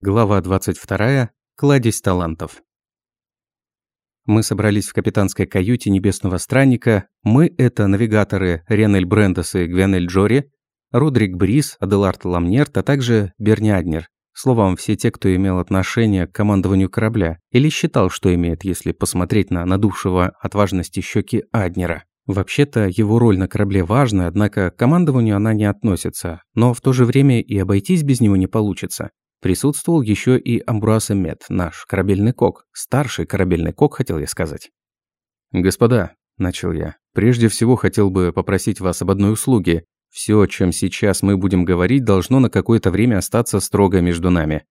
Глава 22. Кладезь талантов. Мы собрались в капитанской каюте Небесного Странника. Мы – это навигаторы Ренель Брендес и Гвенель Джори, Родрик Брис, Аделард Ламнерт, а также Берни Аднер. Словом, все те, кто имел отношение к командованию корабля, или считал, что имеет, если посмотреть на надувшего от важности щеки Аднера. Вообще-то его роль на корабле важна, однако к командованию она не относится, но в то же время и обойтись без него не получится. Присутствовал еще и Амбруас Мед, наш корабельный кок. Старший корабельный кок, хотел я сказать. «Господа», – начал я, – «прежде всего хотел бы попросить вас об одной услуге. Все, о чем сейчас мы будем говорить, должно на какое-то время остаться строго между нами».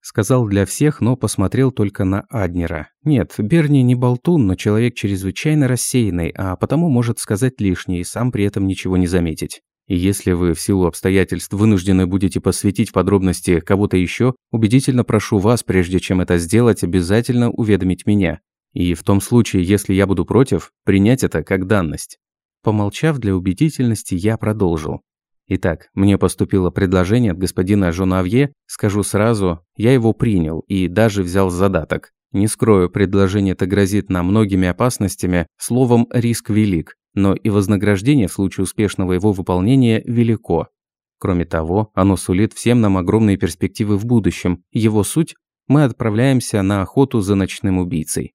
Сказал для всех, но посмотрел только на Аднера. Нет, Берни не болтун, но человек чрезвычайно рассеянный, а потому может сказать лишнее и сам при этом ничего не заметить. И если вы в силу обстоятельств вынуждены будете посвятить подробности кого-то еще, убедительно прошу вас, прежде чем это сделать, обязательно уведомить меня. И в том случае, если я буду против, принять это как данность. Помолчав для убедительности, я продолжил. Итак, мне поступило предложение от господина Жонавье, скажу сразу, я его принял и даже взял задаток. Не скрою, предложение это грозит нам многими опасностями, словом, риск велик но и вознаграждение в случае успешного его выполнения велико. Кроме того, оно сулит всем нам огромные перспективы в будущем. Его суть – мы отправляемся на охоту за ночным убийцей.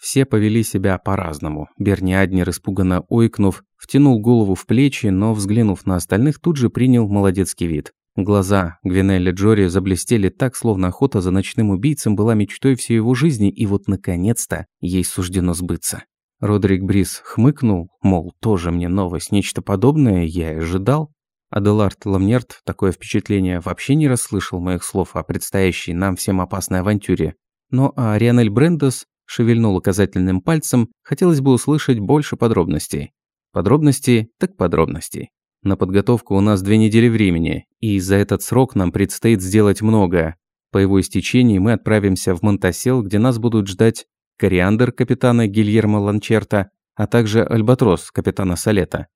Все повели себя по-разному. Берни Аднер, испуганно ойкнув, втянул голову в плечи, но, взглянув на остальных, тут же принял молодецкий вид. Глаза Гвинелли Джори заблестели так, словно охота за ночным убийцем была мечтой всей его жизни, и вот, наконец-то, ей суждено сбыться. Родрик Брис хмыкнул, мол, тоже мне новость, нечто подобное я и ожидал. Аделард Ламнерт такое впечатление вообще не расслышал моих слов о предстоящей нам всем опасной авантюре. Но а Рианель Брендес шевельнул указательным пальцем, хотелось бы услышать больше подробностей. Подробностей, так подробностей. На подготовку у нас две недели времени, и за этот срок нам предстоит сделать многое. По его истечении мы отправимся в Монтасел, где нас будут ждать кориандр капитана Гильермо Ланчерта, а также альбатрос капитана Салета.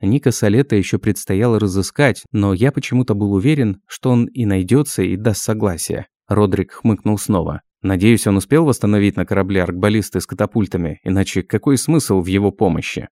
Ника Салета еще предстояло разыскать, но я почему-то был уверен, что он и найдется и даст согласие. Родрик хмыкнул снова. Надеюсь, он успел восстановить на корабле аркбаллисты с катапультами, иначе какой смысл в его помощи?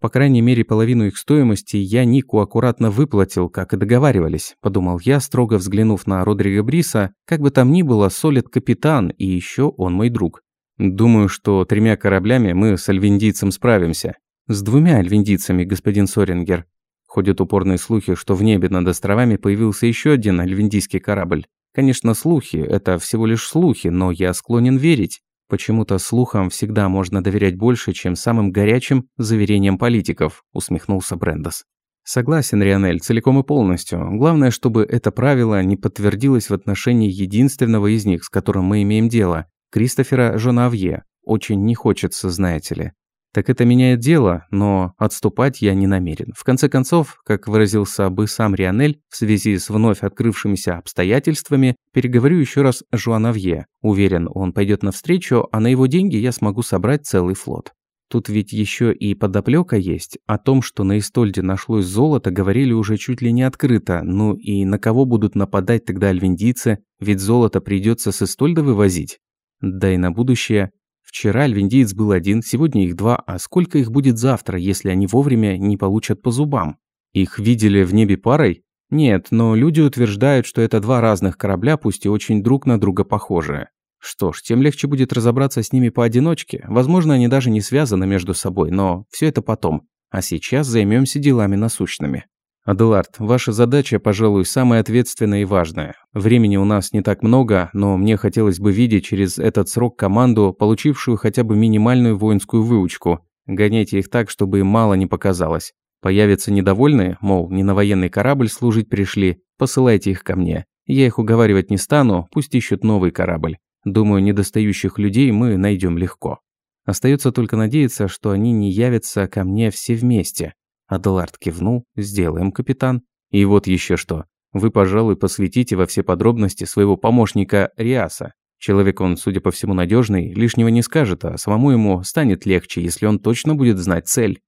По крайней мере, половину их стоимости я Нику аккуратно выплатил, как и договаривались, подумал я, строго взглянув на Родриго Бриса, как бы там ни было, солид капитан, и еще он мой друг. Думаю, что тремя кораблями мы с альвиндийцем справимся. С двумя альвиндийцами, господин Сорингер. Ходят упорные слухи, что в небе над островами появился еще один альвиндийский корабль. Конечно, слухи – это всего лишь слухи, но я склонен верить. Почему-то слухам всегда можно доверять больше, чем самым горячим заверениям политиков, усмехнулся Брендос. Согласен, Рионель, целиком и полностью. Главное, чтобы это правило не подтвердилось в отношении единственного из них, с которым мы имеем дело. Кристофера Жонавье. Очень не хочется, знаете ли. Так это меняет дело, но отступать я не намерен. В конце концов, как выразился бы сам Рионель, в связи с вновь открывшимися обстоятельствами, переговорю еще раз с Жуанавье. Уверен, он пойдет навстречу, а на его деньги я смогу собрать целый флот. Тут ведь еще и подоплека есть. О том, что на Истольде нашлось золото, говорили уже чуть ли не открыто. Ну и на кого будут нападать тогда альвендийцы? Ведь золото придется с Истольда вывозить. Да и на будущее. Вчера альвендиец был один, сегодня их два, а сколько их будет завтра, если они вовремя не получат по зубам? Их видели в небе парой? Нет, но люди утверждают, что это два разных корабля, пусть и очень друг на друга похожие. Что ж, тем легче будет разобраться с ними поодиночке. Возможно, они даже не связаны между собой, но все это потом. А сейчас займемся делами насущными. «Аделард, ваша задача, пожалуй, самая ответственная и важная. Времени у нас не так много, но мне хотелось бы видеть через этот срок команду, получившую хотя бы минимальную воинскую выучку. Гоняйте их так, чтобы им мало не показалось. Появятся недовольные, мол, не на военный корабль служить пришли, посылайте их ко мне. Я их уговаривать не стану, пусть ищут новый корабль. Думаю, недостающих людей мы найдем легко. Остается только надеяться, что они не явятся ко мне все вместе. Аделард кивнул. «Сделаем, капитан. И вот еще что. Вы, пожалуй, посвятите во все подробности своего помощника Риаса. Человек он, судя по всему, надежный, лишнего не скажет, а самому ему станет легче, если он точно будет знать цель».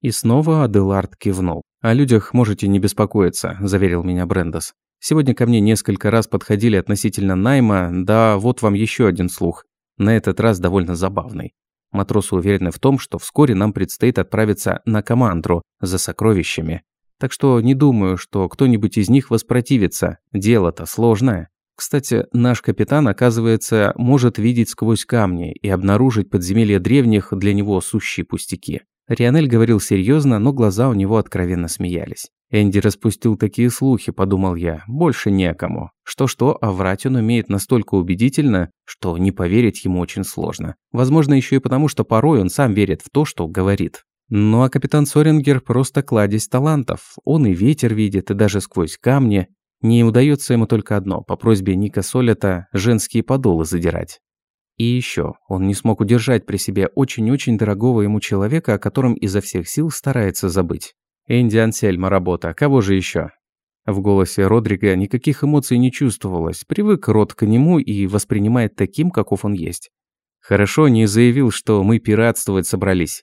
И снова Аделард кивнул. «О людях можете не беспокоиться», – заверил меня Брендос. Сегодня ко мне несколько раз подходили относительно найма, да вот вам еще один слух. На этот раз довольно забавный. Матросы уверены в том, что вскоре нам предстоит отправиться на командру за сокровищами. Так что не думаю, что кто-нибудь из них воспротивится. Дело-то сложное. Кстати, наш капитан, оказывается, может видеть сквозь камни и обнаружить подземелья древних для него сущие пустяки. Рионель говорил серьезно, но глаза у него откровенно смеялись. Энди распустил такие слухи, подумал я, больше некому. Что-что, а врать он умеет настолько убедительно, что не поверить ему очень сложно. Возможно, еще и потому, что порой он сам верит в то, что говорит. Ну а капитан Сорингер просто кладезь талантов. Он и ветер видит, и даже сквозь камни. Не удается ему только одно, по просьбе Ника Солета, женские подолы задирать. И еще, он не смог удержать при себе очень-очень дорогого ему человека, о котором изо всех сил старается забыть. Энди Ансельма работа, кого же еще? В голосе Родрига никаких эмоций не чувствовалось, привык рот к нему и воспринимает таким, каков он есть. Хорошо не заявил, что мы пиратствовать собрались.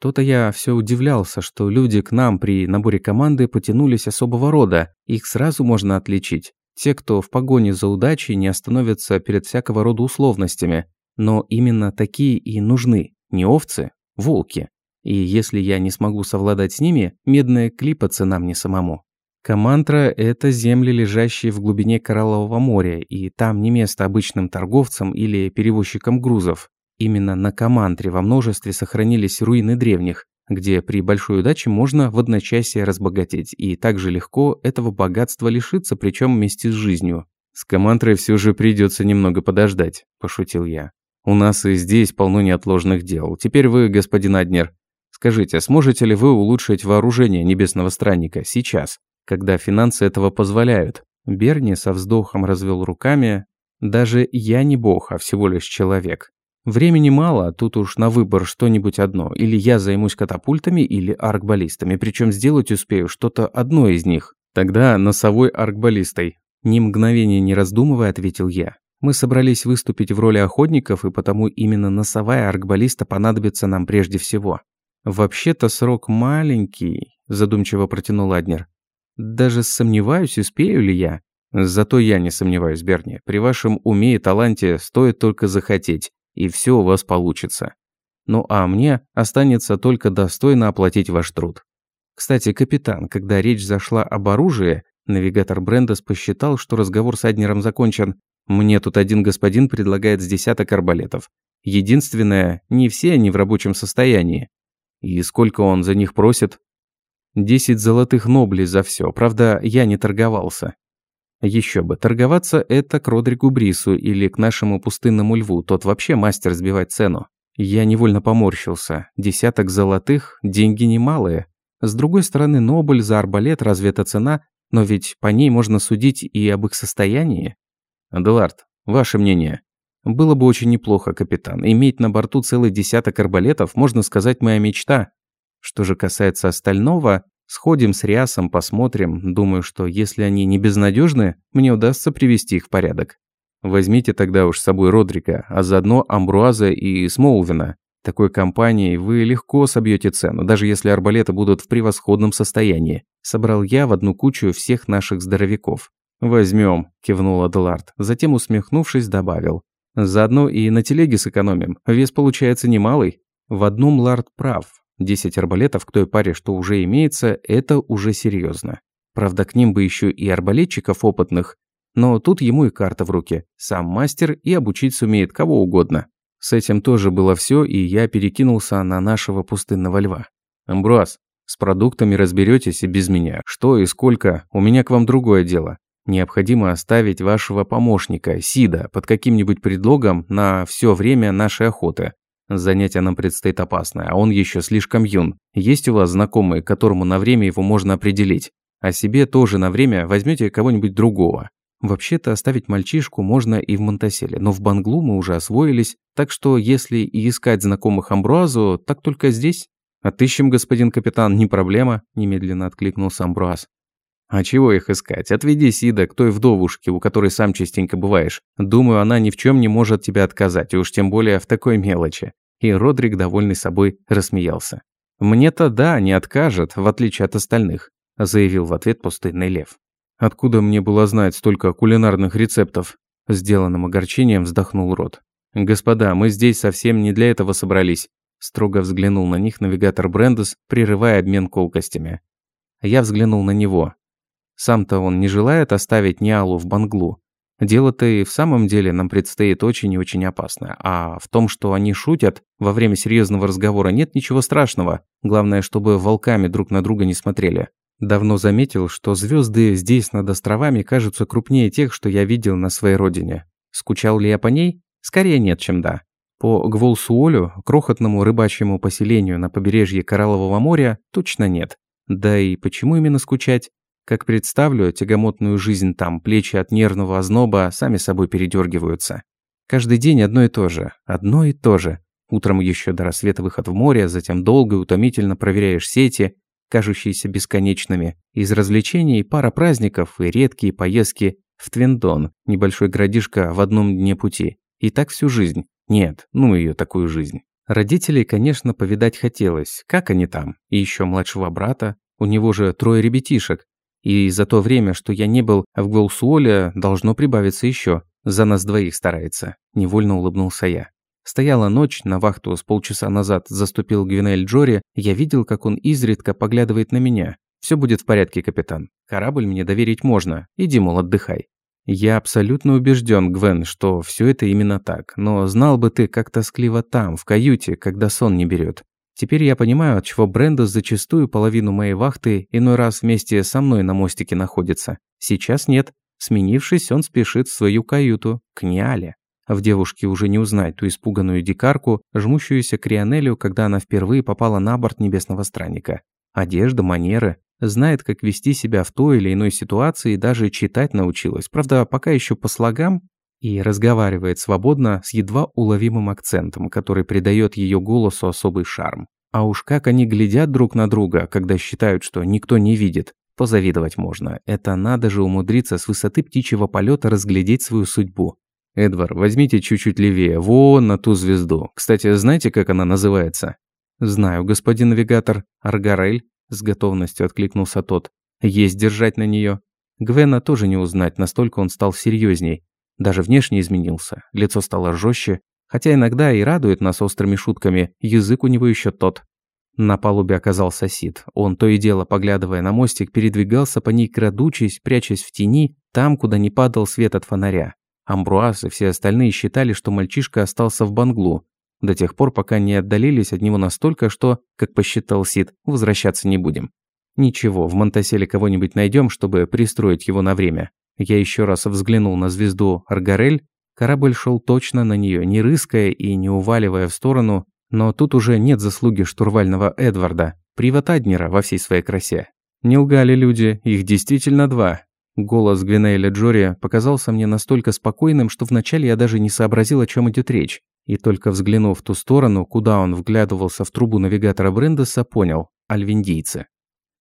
То-то я все удивлялся, что люди к нам при наборе команды потянулись особого рода, их сразу можно отличить. Те, кто в погоне за удачей не остановятся перед всякого рода условностями. Но именно такие и нужны, не овцы, волки. И если я не смогу совладать с ними, медная клипа цена мне самому. Камантра – это земли, лежащие в глубине Кораллового моря, и там не место обычным торговцам или перевозчикам грузов. Именно на Камантре во множестве сохранились руины древних, где при большой удаче можно в одночасье разбогатеть, и также легко этого богатства лишиться, причем вместе с жизнью. «С Камантрой все же придется немного подождать», – пошутил я. «У нас и здесь полно неотложных дел. Теперь вы, господин Аднер, скажите, сможете ли вы улучшить вооружение Небесного Странника сейчас, когда финансы этого позволяют?» Берни со вздохом развел руками. «Даже я не бог, а всего лишь человек. Времени мало, тут уж на выбор что-нибудь одно. Или я займусь катапультами, или аркбаллистами. Причем сделать успею что-то одно из них. Тогда носовой аркбаллистой. Ни мгновения не раздумывая, ответил я. Мы собрались выступить в роли охотников, и потому именно носовая аркбаллиста понадобится нам прежде всего. «Вообще-то срок маленький», – задумчиво протянул Аднер. «Даже сомневаюсь, успею ли я». «Зато я не сомневаюсь, Берни. При вашем уме и таланте стоит только захотеть и все у вас получится. Ну а мне останется только достойно оплатить ваш труд. Кстати, капитан, когда речь зашла об оружии, навигатор Брендес посчитал, что разговор с Аднером закончен. Мне тут один господин предлагает с десяток арбалетов. Единственное, не все они в рабочем состоянии. И сколько он за них просит? Десять золотых ноблей за все. Правда, я не торговался. Еще бы, торговаться это к Родригу Брису или к нашему пустынному льву, тот вообще мастер сбивать цену. Я невольно поморщился. Десяток золотых – деньги немалые. С другой стороны, Нобль за арбалет разве это цена? Но ведь по ней можно судить и об их состоянии. Аделард, ваше мнение? Было бы очень неплохо, капитан. Иметь на борту целый десяток арбалетов, можно сказать, моя мечта. Что же касается остального, Сходим с Риасом, посмотрим. Думаю, что если они не безнадежны, мне удастся привести их в порядок. Возьмите тогда уж с собой Родрика, а заодно Амбруаза и Смолвина. Такой компанией вы легко собьете цену, даже если арбалеты будут в превосходном состоянии. Собрал я в одну кучу всех наших здоровяков. «Возьмем», – кивнул Аделард. Затем, усмехнувшись, добавил. «Заодно и на телеге сэкономим. Вес получается немалый». В одном Лард прав. 10 арбалетов к той паре, что уже имеется, это уже серьезно. Правда, к ним бы еще и арбалетчиков опытных. Но тут ему и карта в руки. Сам мастер и обучить сумеет кого угодно. С этим тоже было все, и я перекинулся на нашего пустынного льва. «Амбруаз, с продуктами разберетесь и без меня. Что и сколько, у меня к вам другое дело. Необходимо оставить вашего помощника, Сида, под каким-нибудь предлогом на все время нашей охоты. Занятие нам предстоит опасное, а он еще слишком юн. Есть у вас знакомые, которому на время его можно определить? А себе тоже на время возьмете кого-нибудь другого. Вообще-то оставить мальчишку можно и в Монтаселе, но в Банглу мы уже освоились, так что если и искать знакомых Амбруазу, так только здесь. «Отыщем, господин капитан, не проблема», – немедленно откликнулся Амбруаз. «А чего их искать? Отведи Сида к той вдовушке, у которой сам частенько бываешь. Думаю, она ни в чем не может тебе отказать, и уж тем более в такой мелочи и Родрик, довольный собой, рассмеялся. «Мне-то да, не откажет, в отличие от остальных», заявил в ответ пустынный лев. Откуда мне было знать столько кулинарных рецептов? Сделанным огорчением вздохнул Рот. «Господа, мы здесь совсем не для этого собрались», строго взглянул на них навигатор Брендес, прерывая обмен колкостями. Я взглянул на него. Сам-то он не желает оставить Ниалу в Банглу. Дело-то и в самом деле нам предстоит очень и очень опасное. А в том, что они шутят, во время серьезного разговора нет ничего страшного. Главное, чтобы волками друг на друга не смотрели. Давно заметил, что звезды здесь над островами кажутся крупнее тех, что я видел на своей родине. Скучал ли я по ней? Скорее нет, чем да. По Гволсуолю, крохотному рыбачьему поселению на побережье Кораллового моря, точно нет. Да и почему именно скучать? Как представлю тягомотную жизнь там, плечи от нервного озноба сами собой передергиваются. Каждый день одно и то же, одно и то же. Утром еще до рассвета выход в море, затем долго и утомительно проверяешь сети, кажущиеся бесконечными. Из развлечений пара праздников и редкие поездки в Твиндон, небольшой городишко в одном дне пути. И так всю жизнь. Нет, ну ее такую жизнь. Родителей, конечно, повидать хотелось. Как они там? И еще младшего брата. У него же трое ребятишек. И за то время, что я не был в Голсуоле, должно прибавиться еще. За нас двоих старается. Невольно улыбнулся я. Стояла ночь, на вахту с полчаса назад заступил Гвинель Джори, я видел, как он изредка поглядывает на меня. Все будет в порядке, капитан. Корабль мне доверить можно. Иди, мол, отдыхай». Я абсолютно убежден, Гвен, что все это именно так. Но знал бы ты, как тоскливо там, в каюте, когда сон не берет. Теперь я понимаю, от чего Брендос зачастую половину моей вахты иной раз вместе со мной на мостике находится. Сейчас нет. Сменившись, он спешит в свою каюту, к Ниале. В девушке уже не узнать ту испуганную дикарку, жмущуюся к Рионелю, когда она впервые попала на борт небесного странника. Одежда, манеры. Знает, как вести себя в той или иной ситуации даже читать научилась. Правда, пока еще по слогам, и разговаривает свободно с едва уловимым акцентом, который придает ее голосу особый шарм. А уж как они глядят друг на друга, когда считают, что никто не видит. Позавидовать можно. Это надо же умудриться с высоты птичьего полета разглядеть свою судьбу. Эдвар, возьмите чуть-чуть левее, вон на ту звезду. Кстати, знаете, как она называется? Знаю, господин навигатор. Аргарель. С готовностью откликнулся тот. Есть держать на нее. Гвена тоже не узнать, настолько он стал серьезней. Даже внешне изменился, лицо стало жестче, хотя иногда и радует нас острыми шутками, язык у него еще тот. На палубе оказался Сид. Он, то и дело, поглядывая на мостик, передвигался по ней, крадучись, прячась в тени, там, куда не падал свет от фонаря. Амбруаз и все остальные считали, что мальчишка остался в Банглу, до тех пор, пока не отдалились от него настолько, что, как посчитал Сид, возвращаться не будем. Ничего, в Монтаселе кого-нибудь найдем, чтобы пристроить его на время. Я еще раз взглянул на звезду Аргарель. Корабль шел точно на нее, не рыская и не уваливая в сторону, но тут уже нет заслуги штурвального Эдварда, привод Аднера во всей своей красе. Не лгали люди, их действительно два. Голос Гвинейля Джори показался мне настолько спокойным, что вначале я даже не сообразил, о чем идет речь. И только взглянув в ту сторону, куда он вглядывался в трубу навигатора Брендеса, понял – альвиндийцы.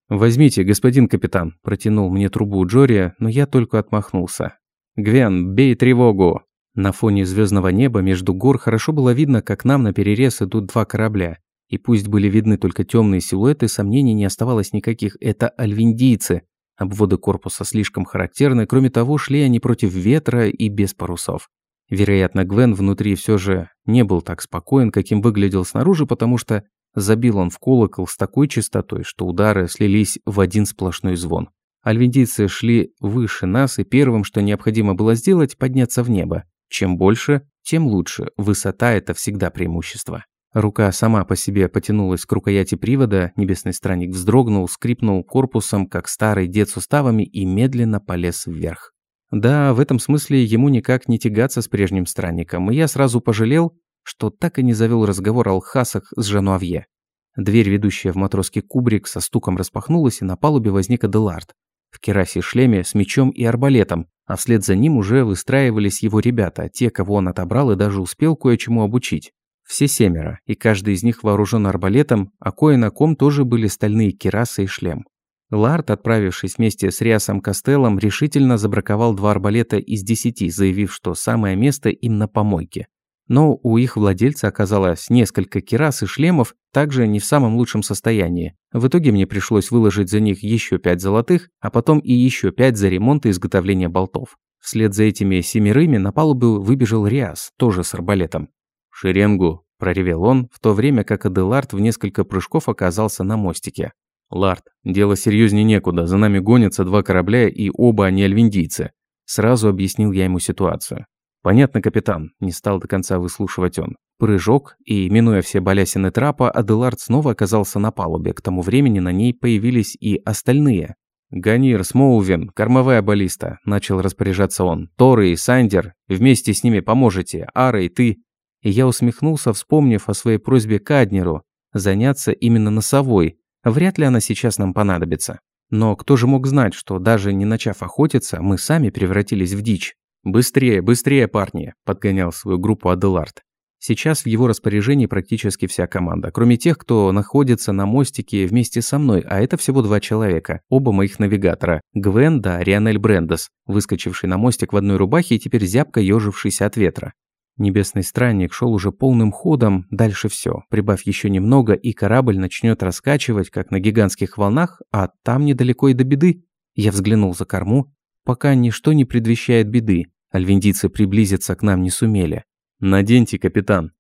«Возьмите, господин капитан», – протянул мне трубу Джори, но я только отмахнулся. «Гвен, бей тревогу!» На фоне звездного неба между гор хорошо было видно, как нам на перерез идут два корабля. И пусть были видны только темные силуэты, сомнений не оставалось никаких. Это альвиндийцы. Обводы корпуса слишком характерны, кроме того, шли они против ветра и без парусов. Вероятно, Гвен внутри все же не был так спокоен, каким выглядел снаружи, потому что Забил он в колокол с такой частотой, что удары слились в один сплошной звон. Альвендийцы шли выше нас, и первым, что необходимо было сделать, подняться в небо. Чем больше, тем лучше. Высота – это всегда преимущество. Рука сама по себе потянулась к рукояти привода, небесный странник вздрогнул, скрипнул корпусом, как старый дед суставами, и медленно полез вверх. Да, в этом смысле ему никак не тягаться с прежним странником, и я сразу пожалел, что так и не завел разговор о Алхасах с Жануавье. Дверь, ведущая в матросский кубрик, со стуком распахнулась, и на палубе возник Аделард. В керасе шлеме с мечом и арбалетом, а вслед за ним уже выстраивались его ребята, те, кого он отобрал и даже успел кое-чему обучить. Все семеро, и каждый из них вооружен арбалетом, а кое на ком тоже были стальные керасы и шлем. Лард, отправившись вместе с Риасом Костеллом, решительно забраковал два арбалета из десяти, заявив, что самое место им на помойке. Но у их владельца оказалось несколько керас и шлемов, также не в самом лучшем состоянии. В итоге мне пришлось выложить за них еще пять золотых, а потом и еще пять за ремонт и изготовление болтов. Вслед за этими семерыми на палубу выбежал Риас, тоже с арбалетом. «Шеренгу!» – проревел он, в то время как Аделард в несколько прыжков оказался на мостике. «Лард, дело серьезнее некуда, за нами гонятся два корабля и оба они альвиндийцы». Сразу объяснил я ему ситуацию. «Понятно, капитан», – не стал до конца выслушивать он. Прыжок, и, минуя все балясины трапа, Аделард снова оказался на палубе. К тому времени на ней появились и остальные. «Ганир, Смоувен, кормовая баллиста», – начал распоряжаться он. «Торы и Сандер, вместе с ними поможете. Ара и ты». И я усмехнулся, вспомнив о своей просьбе к Аднеру заняться именно носовой. Вряд ли она сейчас нам понадобится. Но кто же мог знать, что даже не начав охотиться, мы сами превратились в дичь? «Быстрее, быстрее, парни!» – подгонял свою группу Аделард. Сейчас в его распоряжении практически вся команда, кроме тех, кто находится на мостике вместе со мной, а это всего два человека, оба моих навигатора. Гвен да Рионель Брендес, выскочивший на мостик в одной рубахе и теперь зябко ежившийся от ветра. Небесный странник шел уже полным ходом, дальше все. Прибавь еще немного, и корабль начнет раскачивать, как на гигантских волнах, а там недалеко и до беды. Я взглянул за корму. Пока ничто не предвещает беды. Альвендийцы приблизиться к нам не сумели. «Наденьте, капитан».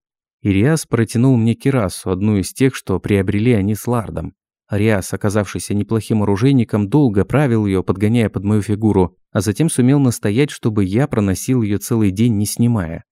Ириас протянул мне кирасу, одну из тех, что приобрели они с Лардом. Риас, оказавшийся неплохим оружейником, долго правил ее, подгоняя под мою фигуру, а затем сумел настоять, чтобы я проносил ее целый день, не снимая.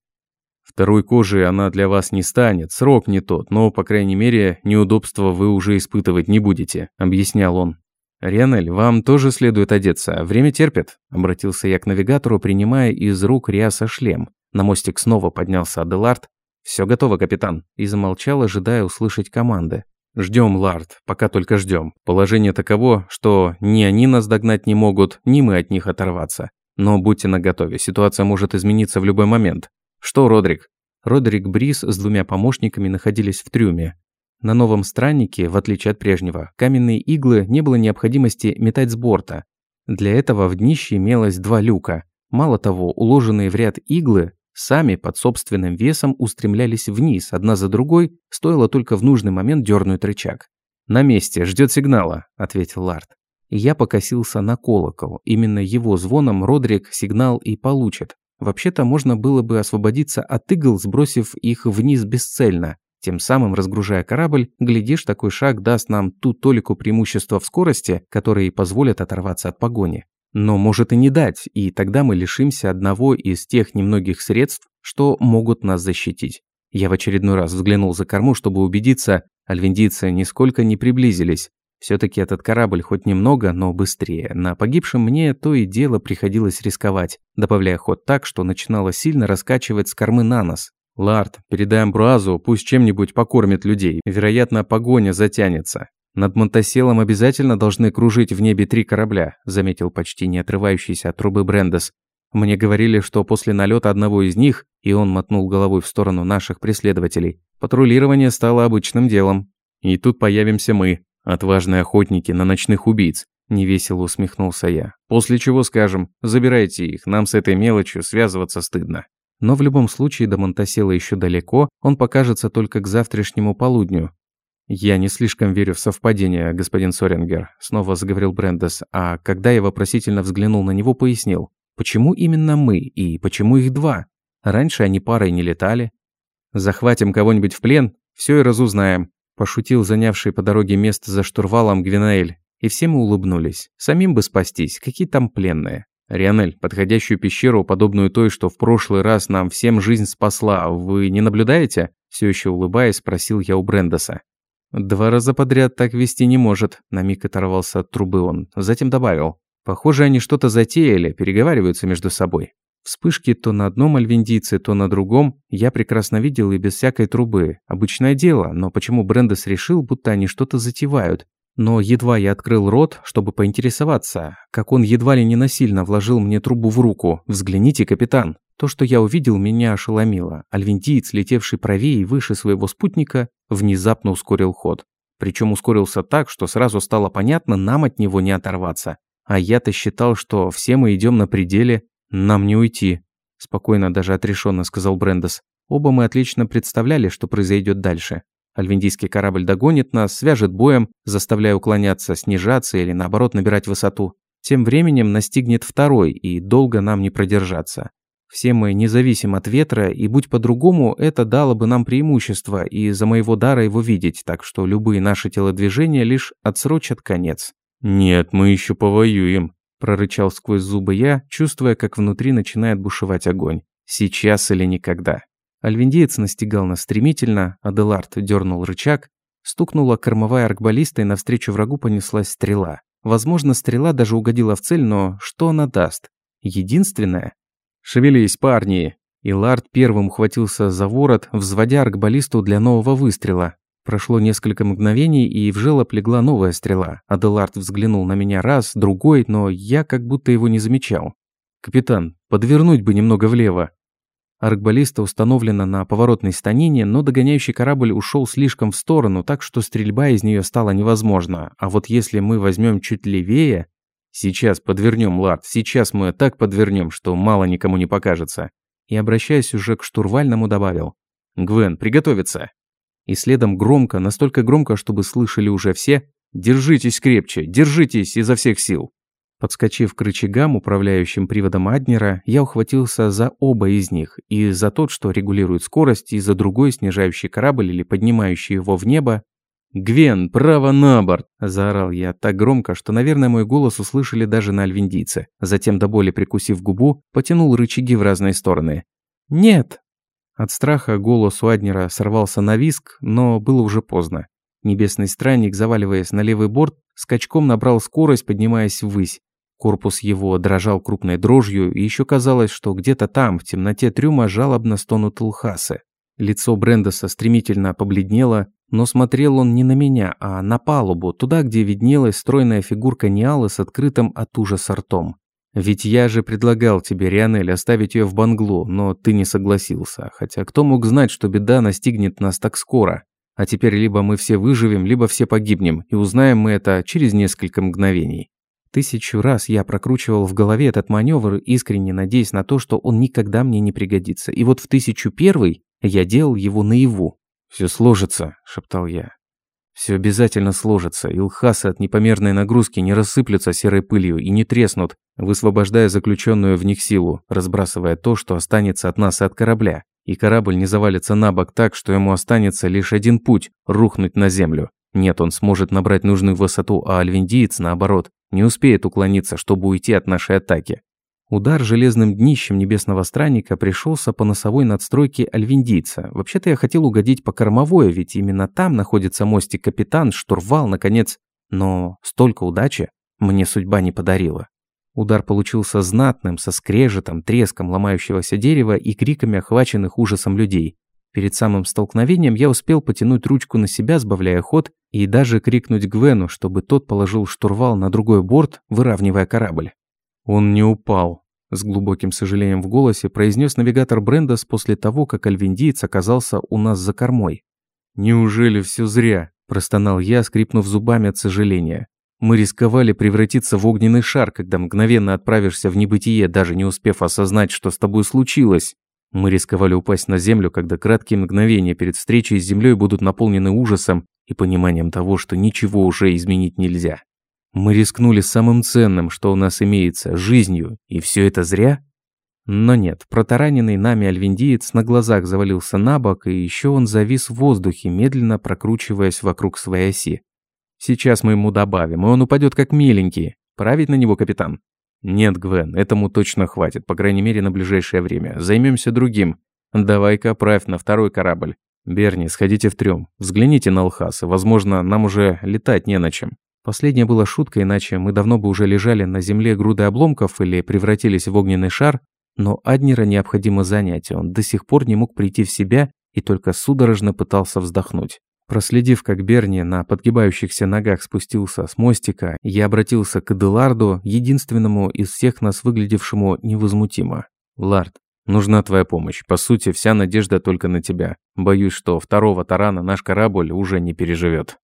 Второй кожи она для вас не станет, срок не тот, но, по крайней мере, неудобства вы уже испытывать не будете», – объяснял он. «Рианель, вам тоже следует одеться, время терпит», – обратился я к навигатору, принимая из рук Риаса шлем. На мостик снова поднялся Аделард. «Все готово, капитан», и замолчал, ожидая услышать команды. «Ждем, Лард, пока только ждем. Положение таково, что ни они нас догнать не могут, ни мы от них оторваться. Но будьте наготове, ситуация может измениться в любой момент. Что, Родрик?» Родрик Брис с двумя помощниками находились в трюме. На новом страннике, в отличие от прежнего, каменные иглы не было необходимости метать с борта. Для этого в днище имелось два люка. Мало того, уложенные в ряд иглы сами под собственным весом устремлялись вниз, одна за другой, стоило только в нужный момент дернуть рычаг. «На месте, ждет сигнала», – ответил Лард. И я покосился на колокол. Именно его звоном Родрик сигнал и получит. Вообще-то можно было бы освободиться от игл, сбросив их вниз бесцельно. Тем самым, разгружая корабль, глядишь, такой шаг даст нам ту толику преимущества в скорости, которые позволят оторваться от погони. Но может и не дать, и тогда мы лишимся одного из тех немногих средств, что могут нас защитить. Я в очередной раз взглянул за корму, чтобы убедиться, альвендийцы нисколько не приблизились. Все-таки этот корабль хоть немного, но быстрее. На погибшем мне то и дело приходилось рисковать, добавляя ход так, что начинало сильно раскачивать с кормы на нос. «Лард, передай Амбруазу, пусть чем-нибудь покормит людей. Вероятно, погоня затянется. «Над Монтаселом обязательно должны кружить в небе три корабля», заметил почти не отрывающийся от трубы Брендес. «Мне говорили, что после налета одного из них, и он мотнул головой в сторону наших преследователей, патрулирование стало обычным делом. И тут появимся мы, отважные охотники на ночных убийц», невесело усмехнулся я. «После чего скажем, забирайте их, нам с этой мелочью связываться стыдно». Но в любом случае до Монтасела еще далеко, он покажется только к завтрашнему полудню, «Я не слишком верю в совпадение, господин Сорингер», – снова заговорил Брендес, а когда я вопросительно взглянул на него, пояснил. «Почему именно мы и почему их два? Раньше они парой не летали». «Захватим кого-нибудь в плен, все и разузнаем», – пошутил занявший по дороге место за штурвалом Гвинаэль. И все мы улыбнулись. Самим бы спастись, какие там пленные. «Рионель, подходящую пещеру, подобную той, что в прошлый раз нам всем жизнь спасла, вы не наблюдаете?» Все еще улыбаясь, спросил я у Брендеса. «Два раза подряд так вести не может», – на миг оторвался от трубы он. Затем добавил. «Похоже, они что-то затеяли, переговариваются между собой». Вспышки то на одном альвендийце, то на другом я прекрасно видел и без всякой трубы. Обычное дело, но почему Брендес решил, будто они что-то затевают? Но едва я открыл рот, чтобы поинтересоваться, как он едва ли не насильно вложил мне трубу в руку. «Взгляните, капитан!» То, что я увидел, меня ошеломило. Альвентиец, летевший правее и выше своего спутника, внезапно ускорил ход. Причем ускорился так, что сразу стало понятно, нам от него не оторваться. А я-то считал, что все мы идем на пределе, нам не уйти. Спокойно, даже отрешенно сказал Брендес. Оба мы отлично представляли, что произойдет дальше. Альвиндийский корабль догонит нас, свяжет боем, заставляя уклоняться, снижаться или наоборот набирать высоту. Тем временем настигнет второй, и долго нам не продержаться. Все мы независим от ветра, и будь по-другому, это дало бы нам преимущество, и за моего дара его видеть, так что любые наши телодвижения лишь отсрочат конец. «Нет, мы еще повоюем», – прорычал сквозь зубы я, чувствуя, как внутри начинает бушевать огонь. «Сейчас или никогда». Альвиндеец настигал нас стремительно, Аделард дернул рычаг, стукнула кормовая аркбаллиста, и навстречу врагу понеслась стрела. Возможно, стрела даже угодила в цель, но что она даст? Единственное, «Шевелись, парни!» И Лард первым ухватился за ворот, взводя аркбаллисту для нового выстрела. Прошло несколько мгновений, и в желоб легла новая стрела. Аделард взглянул на меня раз, другой, но я как будто его не замечал. «Капитан, подвернуть бы немного влево». Аркбаллиста установлена на поворотной станине, но догоняющий корабль ушел слишком в сторону, так что стрельба из нее стала невозможна. А вот если мы возьмем чуть левее... Сейчас подвернем, Лард, сейчас мы так подвернем, что мало никому не покажется. И, обращаясь уже к штурвальному, добавил. Гвен, приготовиться. И следом громко, настолько громко, чтобы слышали уже все, «Держитесь крепче, держитесь изо всех сил!» Подскочив к рычагам, управляющим приводом Аднера, я ухватился за оба из них, и за тот, что регулирует скорость, и за другой, снижающий корабль или поднимающий его в небо, «Гвен, право на борт!» – заорал я так громко, что, наверное, мой голос услышали даже на альвиндийце. Затем, до боли прикусив губу, потянул рычаги в разные стороны. «Нет!» От страха голос у Аднера сорвался на виск, но было уже поздно. Небесный странник, заваливаясь на левый борт, скачком набрал скорость, поднимаясь ввысь. Корпус его дрожал крупной дрожью, и еще казалось, что где-то там, в темноте трюма, жалобно стонут лхасы. Лицо Брендоса стремительно побледнело, но смотрел он не на меня, а на палубу, туда, где виднелась стройная фигурка Ниалы с открытым от ужаса ртом. «Ведь я же предлагал тебе, Рионель, оставить ее в Банглу, но ты не согласился. Хотя кто мог знать, что беда настигнет нас так скоро? А теперь либо мы все выживем, либо все погибнем, и узнаем мы это через несколько мгновений». Тысячу раз я прокручивал в голове этот маневр, искренне надеясь на то, что он никогда мне не пригодится. И вот в тысячу первый я делал его наяву. «Все сложится», – шептал я. «Все обязательно сложится. Илхасы от непомерной нагрузки не рассыплются серой пылью и не треснут, высвобождая заключенную в них силу, разбрасывая то, что останется от нас и от корабля. И корабль не завалится на бок так, что ему останется лишь один путь – рухнуть на землю. Нет, он сможет набрать нужную высоту, а альвиндиец, наоборот, не успеет уклониться, чтобы уйти от нашей атаки. Удар железным днищем небесного странника пришелся по носовой надстройке альвиндийца. Вообще-то я хотел угодить по кормовой, ведь именно там находится мостик капитан, штурвал, наконец. Но столько удачи мне судьба не подарила. Удар получился знатным, со скрежетом, треском ломающегося дерева и криками охваченных ужасом людей. Перед самым столкновением я успел потянуть ручку на себя, сбавляя ход, и даже крикнуть Гвену, чтобы тот положил штурвал на другой борт, выравнивая корабль. «Он не упал», – с глубоким сожалением в голосе произнес навигатор Брендас после того, как альвиндиец оказался у нас за кормой. «Неужели все зря?» – простонал я, скрипнув зубами от сожаления. «Мы рисковали превратиться в огненный шар, когда мгновенно отправишься в небытие, даже не успев осознать, что с тобой случилось. Мы рисковали упасть на землю, когда краткие мгновения перед встречей с землей будут наполнены ужасом и пониманием того, что ничего уже изменить нельзя». Мы рискнули самым ценным, что у нас имеется, жизнью, и все это зря? Но нет, протараненный нами альвиндиец на глазах завалился на бок, и еще он завис в воздухе, медленно прокручиваясь вокруг своей оси. Сейчас мы ему добавим, и он упадет как миленький. Править на него, капитан? Нет, Гвен, этому точно хватит, по крайней мере, на ближайшее время. Займемся другим. Давай-ка правь на второй корабль. Берни, сходите в трём. Взгляните на Алхасы. Возможно, нам уже летать не на чем. Последнее было шуткой, иначе мы давно бы уже лежали на земле груды обломков или превратились в огненный шар, но Аднера необходимо занять, он до сих пор не мог прийти в себя и только судорожно пытался вздохнуть. Проследив, как Берни на подгибающихся ногах спустился с мостика, я обратился к Эделарду, единственному из всех нас выглядевшему невозмутимо. «Лард, нужна твоя помощь. По сути, вся надежда только на тебя. Боюсь, что второго тарана наш корабль уже не переживет.